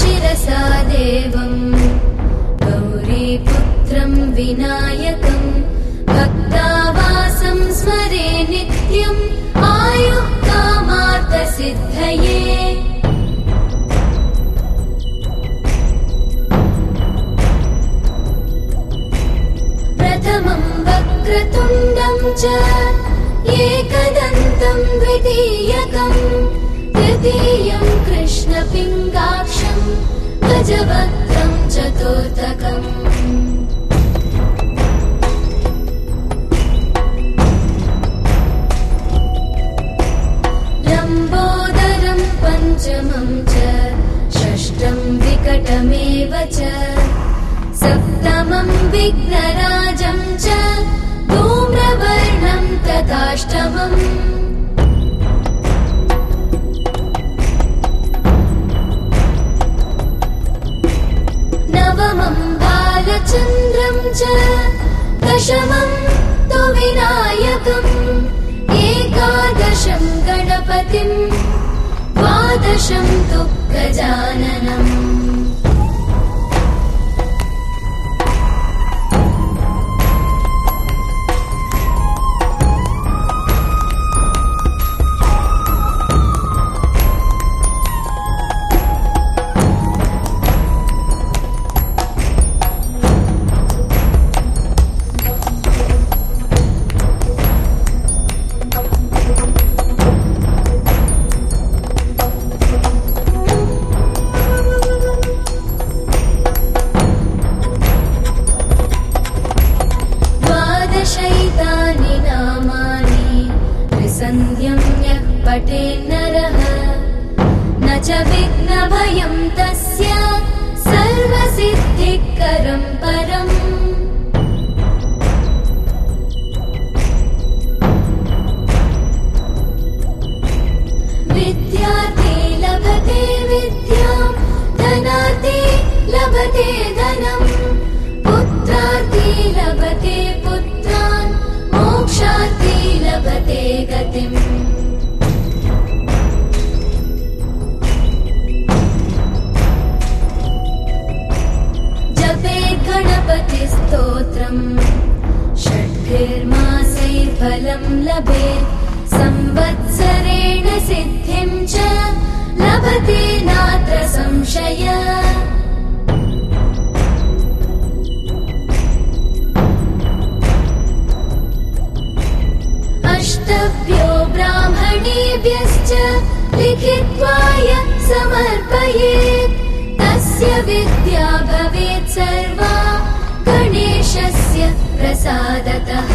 शिरसा देवम् गौरीपुत्रम् विनायकम् भक्तावासं स्मरे नित्यम् आयुः कामार्थसिद्धये प्रथमम् वक्रतुण्डम् च एकदन्तम् द्वितीयकम् चतुर्थकम्। लम्बोदरम् पञ्चमम् च षष्ठम् विकटमेव च। सप्तमम् विघ्नराजम् च धूम्रवर्णम् तथाष्टमम् गणपतिम् द्वादशम् तु गजाननम् यः पठेन्नरः न च विघ्नभयं तस्य सर्वसिद्धिकरं परम्। विद्यार्थी लभते विद्यां धनार्थी लभते धनम् पुत्रार्थी लभते पुत्रान् मोक्षार्थी लभते गतिम् गणपतिस्तोत्रम् षड्भिर्मासैर्फलम् लभेत् संवत्सरेण सिद्धिम् च लभते नात्र संशय। अष्टभ्यो ब्राह्मणेभ्यश्च लिखित्वाय समर्पयेत्। तस्य विद्या भवेत् सर्वा गणेशस्य प्रसादतः